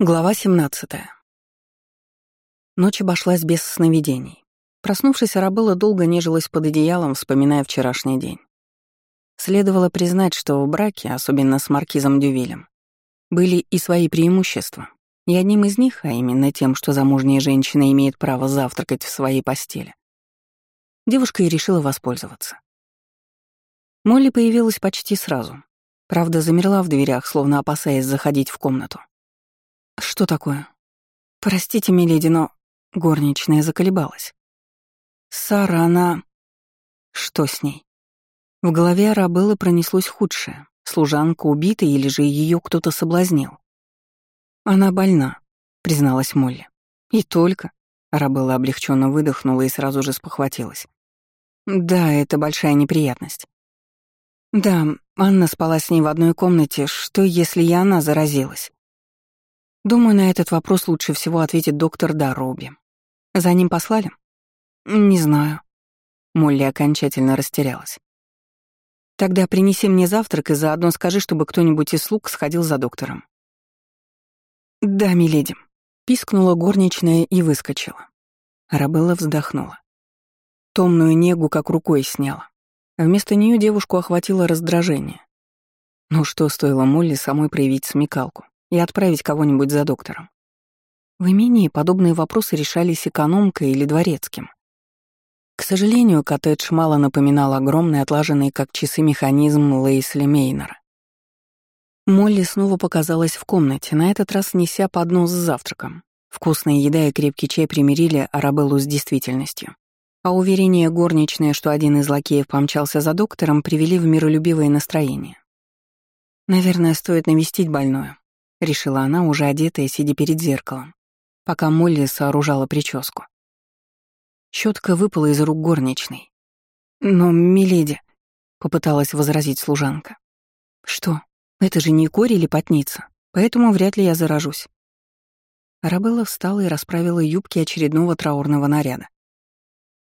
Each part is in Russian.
Глава 17. Ночь обошлась без сновидений. Проснувшись, Арабелла долго нежилась под одеялом, вспоминая вчерашний день. Следовало признать, что в браке, особенно с маркизом Дювилем, были и свои преимущества. И одним из них, а именно тем, что замужняя женщина имеет право завтракать в своей постели, девушка и решила воспользоваться. Молли появилась почти сразу. Правда, замерла в дверях, словно опасаясь заходить в комнату. «Что такое?» «Простите, миледи, но...» Горничная заколебалась. «Сара, она...» «Что с ней?» В голове Арабеллы пронеслось худшее. Служанка убита или же ее кто-то соблазнил. «Она больна», — призналась Молли. «И только...» Арабелла облегченно выдохнула и сразу же спохватилась. «Да, это большая неприятность». «Да, Анна спала с ней в одной комнате. Что, если и она заразилась?» Думаю, на этот вопрос лучше всего ответит доктор Дарроби. За ним послали? Не знаю. Молли окончательно растерялась. Тогда принеси мне завтрак и заодно скажи, чтобы кто-нибудь из слуг сходил за доктором. Да, миледи. Пискнула горничная и выскочила. Арабелла вздохнула. Томную негу как рукой сняла. Вместо нее девушку охватило раздражение. Ну что стоило Молли самой проявить смекалку? И отправить кого-нибудь за доктором. В имении подобные вопросы решались экономкой или дворецким. К сожалению, коттедж мало напоминал огромный, отлаженный как часы механизм Лейсли Мейнера. Молли снова показалась в комнате, на этот раз неся поднос с завтраком. Вкусная еда и крепкий чай примирили Арабеллу с действительностью. А уверение горничное, что один из лакеев помчался за доктором, привели в миролюбивое настроение. Наверное, стоит навестить больную, — решила она, уже одетая, сидя перед зеркалом, пока Молли сооружала прическу. Щетка выпала из рук горничной. «Но, миледи», — попыталась возразить служанка. «Что? Это же не корь или потница, поэтому вряд ли я заражусь». Арабелла встала и расправила юбки очередного траурного наряда.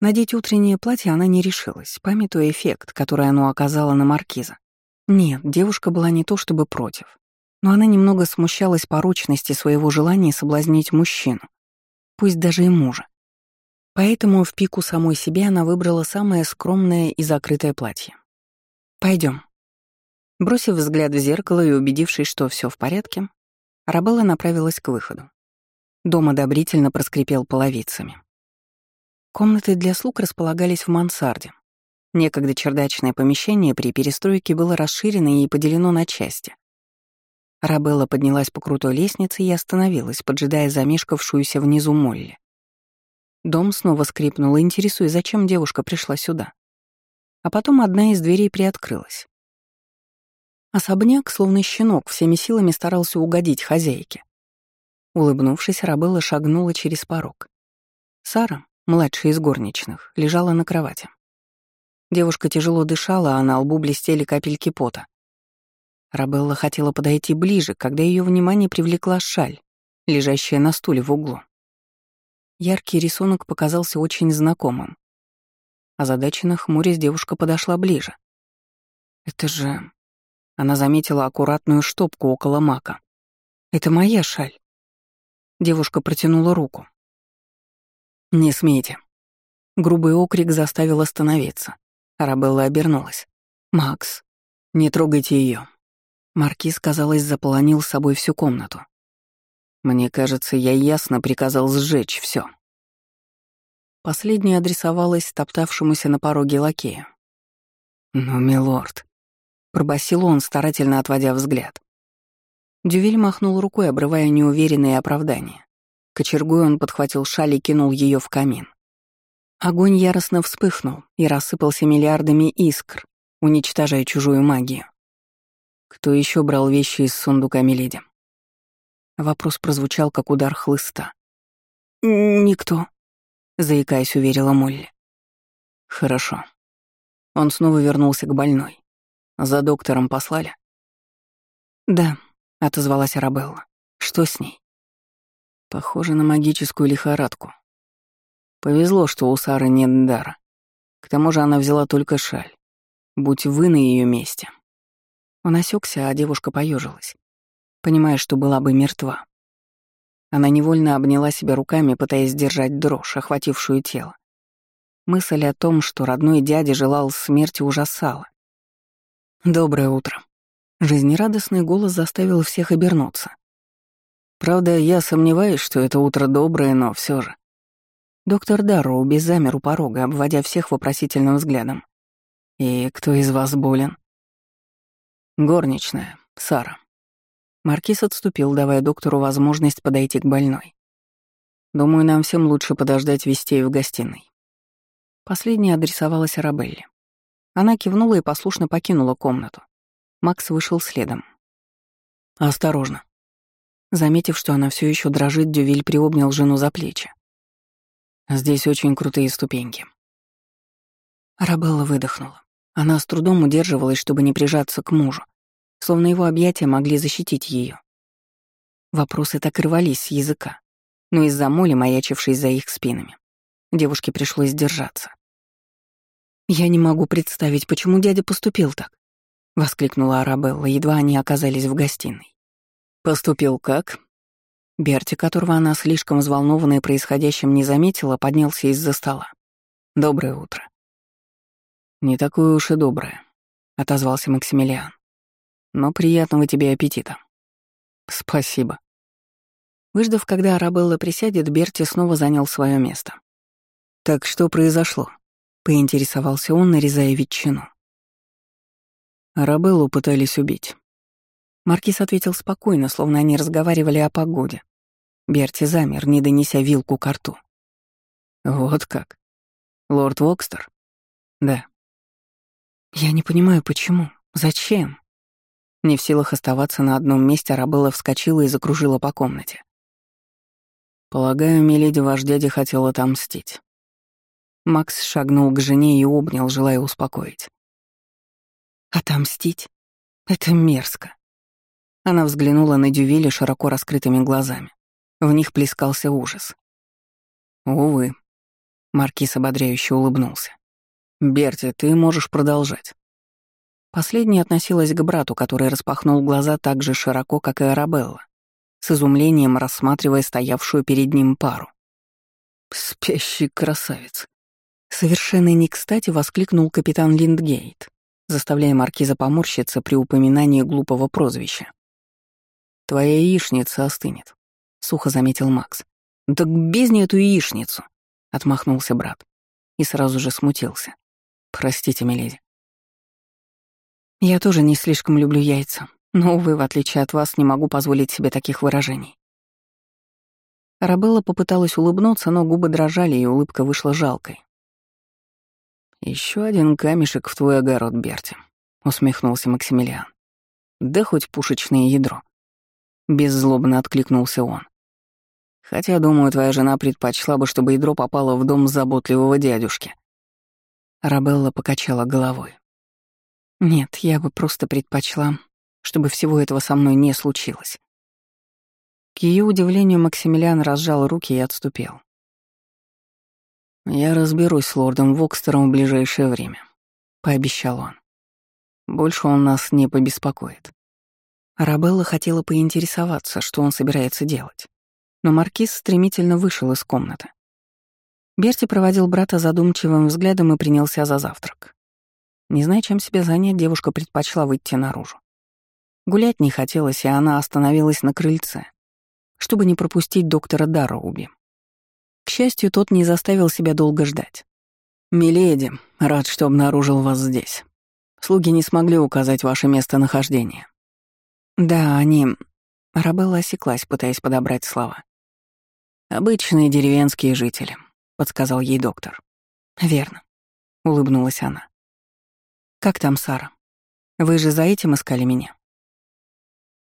Надеть утреннее платье она не решилась, памятуя эффект, который оно оказало на маркиза. Нет, девушка была не то чтобы против но она немного смущалась порочности своего желания соблазнить мужчину, пусть даже и мужа. Поэтому в пику самой себе она выбрала самое скромное и закрытое платье. Пойдем. Бросив взгляд в зеркало и убедившись, что все в порядке, Арабелла направилась к выходу. Дом одобрительно проскрипел половицами. Комнаты для слуг располагались в мансарде. Некогда чердачное помещение при перестройке было расширено и поделено на части. Рабелла поднялась по крутой лестнице и остановилась, поджидая замешкавшуюся внизу Молли. Дом снова скрипнул, интересуя, зачем девушка пришла сюда. А потом одна из дверей приоткрылась. Особняк, словно щенок, всеми силами старался угодить хозяйке. Улыбнувшись, Рабелла шагнула через порог. Сара, младшая из горничных, лежала на кровати. Девушка тяжело дышала, а на лбу блестели капельки пота. Рабелла хотела подойти ближе, когда ее внимание привлекла шаль, лежащая на стуле в углу. Яркий рисунок показался очень знакомым. Озадаченно хмурясь, девушка подошла ближе. «Это же...» Она заметила аккуратную штопку около мака. «Это моя шаль». Девушка протянула руку. «Не смейте». Грубый окрик заставил остановиться. Арабелла обернулась. «Макс, не трогайте ее. Маркиз, казалось, заполонил собой всю комнату. Мне кажется, я ясно приказал сжечь все. Последняя адресовалась топтавшемуся на пороге лакею. «Ну, милорд», — пробасил он, старательно отводя взгляд. Дювиль махнул рукой, обрывая неуверенные оправдания. Кочергой он подхватил шаль и кинул ее в камин. Огонь яростно вспыхнул и рассыпался миллиардами искр, уничтожая чужую магию. Кто еще брал вещи из сундука Миледи? Вопрос прозвучал, как удар хлыста. «Никто», — заикаясь, уверила Молли. «Хорошо». Он снова вернулся к больной. «За доктором послали?» «Да», — отозвалась Арабелла. «Что с ней?» «Похоже на магическую лихорадку. Повезло, что у Сары нет дара. К тому же она взяла только шаль. Будь вы на ее месте, он осекся, а девушка поежилась, понимая, что была бы мертва. Она невольно обняла себя руками, пытаясь держать дрожь, охватившую тело. Мысль о том, что родной дядя желал смерти, ужасала. «Доброе утро». Жизнерадостный голос заставил всех обернуться. Правда, я сомневаюсь, что это утро доброе, но все же. Доктор Дарроуби замер у порога, обводя всех вопросительным взглядом. «И кто из вас болен?» «Горничная, Сара». Маркиз отступил, давая доктору возможность подойти к больной. «Думаю, нам всем лучше подождать вестей в гостиной». Последняя адресовалась Арабелле. Она кивнула и послушно покинула комнату. Макс вышел следом. «Осторожно». Заметив, что она все еще дрожит, Дювиль приобнял жену за плечи. «Здесь очень крутые ступеньки». Арабелла выдохнула. Она с трудом удерживалась, чтобы не прижаться к мужу, словно его объятия могли защитить ее. Вопросы так рвались с языка, но из-за моли, маячившей за их спинами, девушке пришлось держаться. «Я не могу представить, почему дядя поступил так», — воскликнула Арабелла, едва они оказались в гостиной. «Поступил как?» Берти, которого она слишком взволнованная происходящим не заметила, поднялся из-за стола. «Доброе утро». «Не такое уж и доброе», — отозвался Максимилиан. «Но приятного тебе аппетита». «Спасибо». Выждав, когда Арабелла присядет, Берти снова занял свое место. «Так что произошло?» — поинтересовался он, нарезая ветчину. Арабеллу пытались убить. Маркиз ответил спокойно, словно они разговаривали о погоде. Берти замер, не донеся вилку к рту. «Вот как? Лорд Вокстер?» «Да». «Я не понимаю, почему? Зачем?» Не в силах оставаться на одном месте, Арабелла вскочила и закружила по комнате. «Полагаю, миледи, ваш дядя хотел отомстить». Макс шагнул к жене и обнял, желая успокоить. «Отомстить? Это мерзко». Она взглянула на Дювиля широко раскрытыми глазами. В них плескался ужас. «Увы», — Маркиз ободряюще улыбнулся. «Берти, ты можешь продолжать». Последняя относилась к брату, который распахнул глаза так же широко, как и Арабелла, с изумлением рассматривая стоявшую перед ним пару. «Спящий красавец!» Совершенно не кстати воскликнул капитан Линдгейт, заставляя маркиза поморщиться при упоминании глупого прозвища. «Твоя яичница остынет», — сухо заметил Макс. «Так бездни эту яичницу!» — отмахнулся брат и сразу же смутился. «Простите, миледи». «Я тоже не слишком люблю яйца, но, увы, в отличие от вас, не могу позволить себе таких выражений». Арабелла попыталась улыбнуться, но губы дрожали, и улыбка вышла жалкой. Еще один камешек в твой огород, Берти», — усмехнулся Максимилиан. «Да хоть пушечное ядро». Беззлобно откликнулся он. «Хотя, думаю, твоя жена предпочла бы, чтобы ядро попало в дом заботливого дядюшки». Рабелла покачала головой. «Нет, я бы просто предпочла, чтобы всего этого со мной не случилось». К ее удивлению Максимилиан разжал руки и отступил. «Я разберусь с лордом Вокстером в ближайшее время», — пообещал он. «Больше он нас не побеспокоит». Арабелла хотела поинтересоваться, что он собирается делать, но маркиз стремительно вышел из комнаты. Берти проводил брата задумчивым взглядом и принялся за завтрак. Не зная, чем себя занять, девушка предпочла выйти наружу. Гулять не хотелось, и она остановилась на крыльце, чтобы не пропустить доктора Дарроуби. К счастью, тот не заставил себя долго ждать. «Миледи, рад, что обнаружил вас здесь. Слуги не смогли указать ваше местонахождение». «Да, они...» Арабелла осеклась, пытаясь подобрать слова. «Обычные деревенские жители», — подсказал ей доктор. «Верно», — улыбнулась она. «Как там Сара? Вы же за этим искали меня?»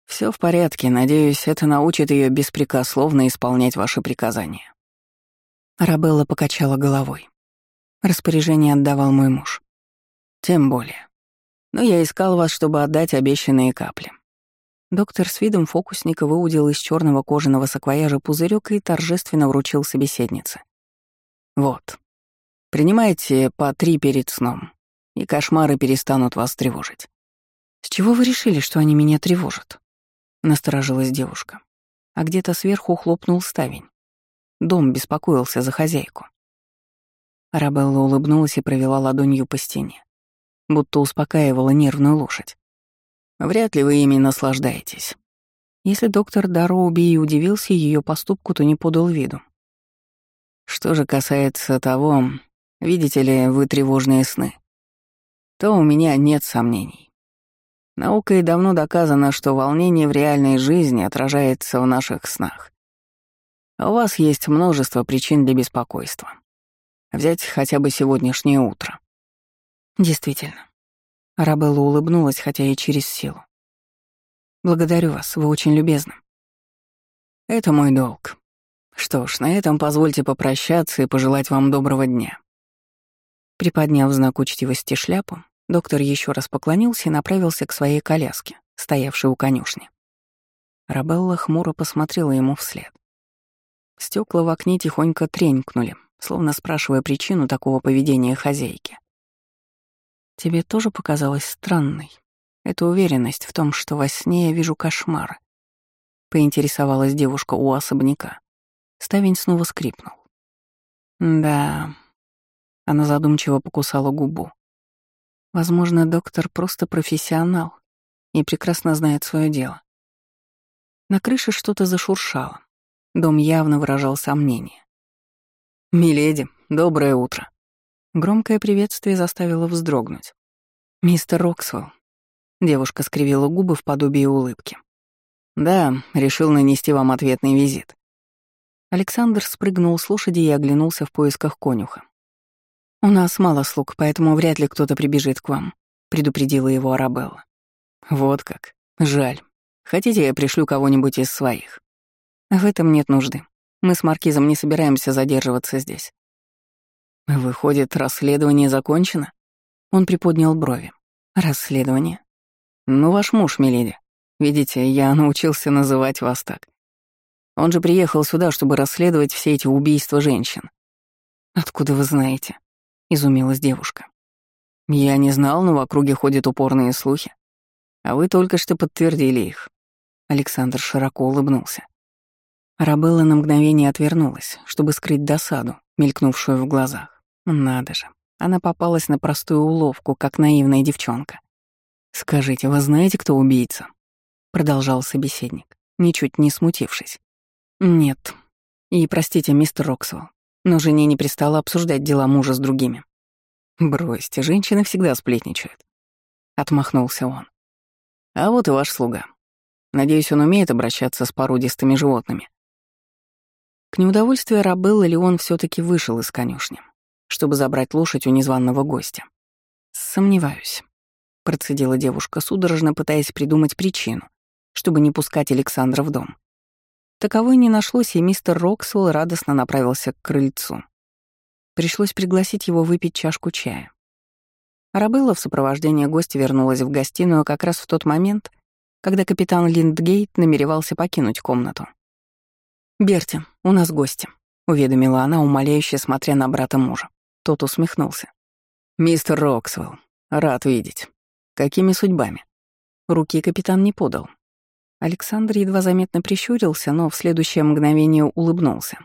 Все в порядке, надеюсь, это научит ее беспрекословно исполнять ваши приказания. Арабелла покачала головой. Распоряжение отдавал мой муж. Тем более. Но я искал вас, чтобы отдать обещанные капли. Доктор с видом фокусника выудил из черного кожаного саквояжа пузырек и торжественно вручил собеседнице. Вот. Принимайте по три перед сном, и кошмары перестанут вас тревожить. С чего вы решили, что они меня тревожат? Насторожилась девушка. а где-то сверху хлопнул ставень. Дом беспокоился за хозяйку. Арабелла улыбнулась и провела ладонью по стене, будто успокаивала нервную лошадь. «Вряд ли вы ими наслаждаетесь». Если доктор Дароуби и удивился ее поступку, то не подал виду. Что же касается того, видите ли вы тревожные сны, то у меня нет сомнений. Наукой давно доказано, что волнение в реальной жизни отражается в наших снах. А у вас есть множество причин для беспокойства. Взять хотя бы сегодняшнее утро. Действительно. Арабелла улыбнулась, хотя и через силу. Благодарю вас, вы очень любезны. Это мой долг. Что ж, на этом позвольте попрощаться и пожелать вам доброго дня. Приподняв знак учтивости шляпу, доктор еще раз поклонился и направился к своей коляске, стоявшей у конюшни. Рабелла хмуро посмотрела ему вслед. Стекла в окне тихонько тренькнули, словно спрашивая причину такого поведения хозяйки. «Тебе тоже показалось странной эта уверенность в том, что во сне я вижу кошмары?» — поинтересовалась девушка у особняка. Ставень снова скрипнул. «Да...» — она задумчиво покусала губу. «Возможно, доктор просто профессионал и прекрасно знает свое дело». На крыше что-то зашуршало. Дом явно выражал сомнение. «Миледи, доброе утро». Громкое приветствие заставило вздрогнуть. «Мистер Роксвелл». Девушка скривила губы в подобии улыбки. «Да, решил нанести вам ответный визит». Александр спрыгнул с лошади и оглянулся в поисках конюха. «У нас мало слуг, поэтому вряд ли кто-то прибежит к вам», — предупредила его Арабелла. «Вот как. Жаль. Хотите, я пришлю кого-нибудь из своих?» «В этом нет нужды. Мы с Маркизом не собираемся задерживаться здесь». «Выходит, расследование закончено?» Он приподнял брови. «Расследование?» «Ну, ваш муж, миледи. Видите, я научился называть вас так. Он же приехал сюда, чтобы расследовать все эти убийства женщин». «Откуда вы знаете?» — изумилась девушка. «Я не знал, но в округе ходят упорные слухи. А вы только что подтвердили их». Александр широко улыбнулся. Арабелла на мгновение отвернулась, чтобы скрыть досаду, мелькнувшую в глазах. Надо же, она попалась на простую уловку, как наивная девчонка. «Скажите, вы знаете, кто убийца?» Продолжал собеседник, ничуть не смутившись. «Нет. И простите, мистер Роксвелл, но жене не пристало обсуждать дела мужа с другими». «Бросьте, женщины всегда сплетничают», — отмахнулся он. «А вот и ваш слуга. Надеюсь, он умеет обращаться с породистыми животными». К неудовольствию Рабеллы Леон все таки вышел из конюшни, чтобы забрать лошадь у незваного гостя. «Сомневаюсь», — процедила девушка, судорожно пытаясь придумать причину, чтобы не пускать Александра в дом. Таковой не нашлось, и мистер Роксвелл радостно направился к крыльцу. Пришлось пригласить его выпить чашку чая. Арабелла в сопровождении гостя вернулась в гостиную как раз в тот момент, когда капитан Линдгейт намеревался покинуть комнату. «Берти, у нас гости», — уведомила она, умоляюще смотря на брата мужа. Тот усмехнулся. «Мистер Роксвелл, рад видеть. Какими судьбами?» Руки капитан не подал. Александр едва заметно прищурился, но в следующее мгновение улыбнулся.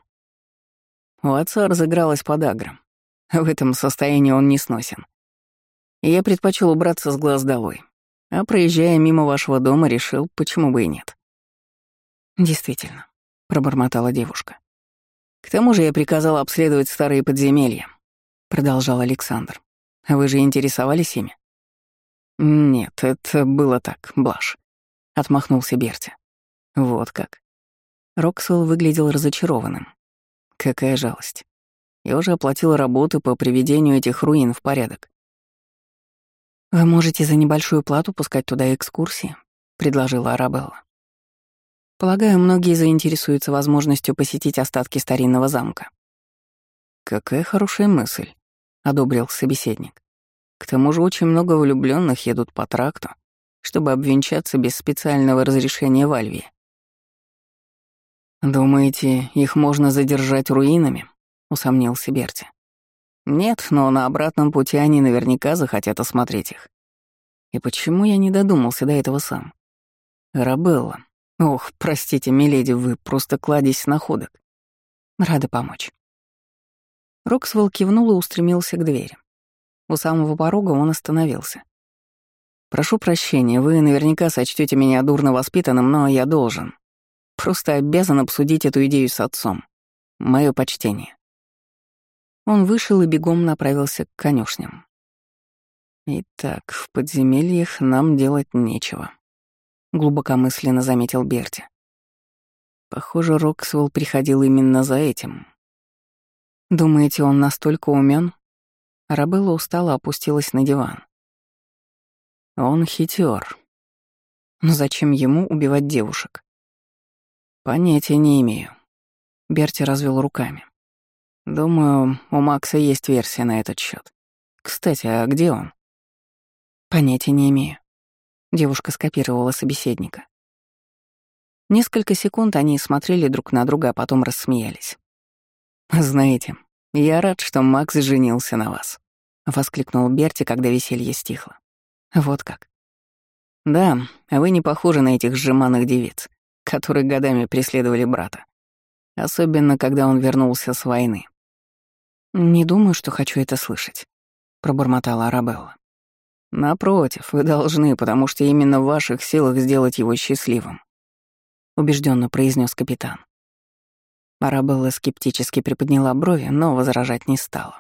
У отца разыгралась подагра. В этом состоянии он не сносен. И я предпочел убраться с глаз долой. А проезжая мимо вашего дома, решил, почему бы и нет. Действительно, пробормотала девушка. К тому же я приказал обследовать старые подземелья, продолжал Александр. Вы же интересовались ими? Нет, это было так, блажь. Отмахнулся Берти. Вот как. Роксвелл выглядел разочарованным. Какая жалость. Я уже оплатил работы по приведению этих руин в порядок. «Вы можете за небольшую плату пускать туда экскурсии», — предложила Арабелла. Полагаю, многие заинтересуются возможностью посетить остатки старинного замка. Какая хорошая мысль, одобрил собеседник. К тому же очень много влюбленных едут по тракту, чтобы обвенчаться без специального разрешения в. «Думаете, их можно задержать руинами?» — усомнился Берти. «Нет, но на обратном пути они наверняка захотят осмотреть их. И почему я не додумался до этого сам? Рабелла, Ох, простите, миледи, вы просто кладезь находок. Рада помочь. Роксвелл кивнул и устремился к двери. У самого порога он остановился. «Прошу прощения, вы наверняка сочтете меня дурно воспитанным, но я должен. Просто обязан обсудить эту идею с отцом. Мое почтение». Он вышел и бегом направился к конюшням. «Итак, в подземельях нам делать нечего», — глубокомысленно заметил Берти. Похоже, Роксвелл приходил именно за этим. «Думаете, он настолько умен? Рабелла устало опустилась на диван. Он хитер. Но зачем ему убивать девушек? Понятия не имею. Берти развел руками. Думаю, у Макса есть версия на этот счет. Кстати, а где он? Понятия не имею. Девушка скопировала собеседника. Несколько секунд они смотрели друг на друга, а потом рассмеялись. «Знаете, я рад, что Макс женился на вас», — воскликнул Берти, когда веселье стихло. «Вот как». «Да, вы не похожи на этих сжиманных девиц, которые годами преследовали брата. Особенно, когда он вернулся с войны». «Не думаю, что хочу это слышать», — пробормотала Арабелла. Напротив, вы должны, потому что именно в ваших силах сделать его счастливым, убежденно произнес капитан. Арабелла скептически приподняла брови, но возражать не стала.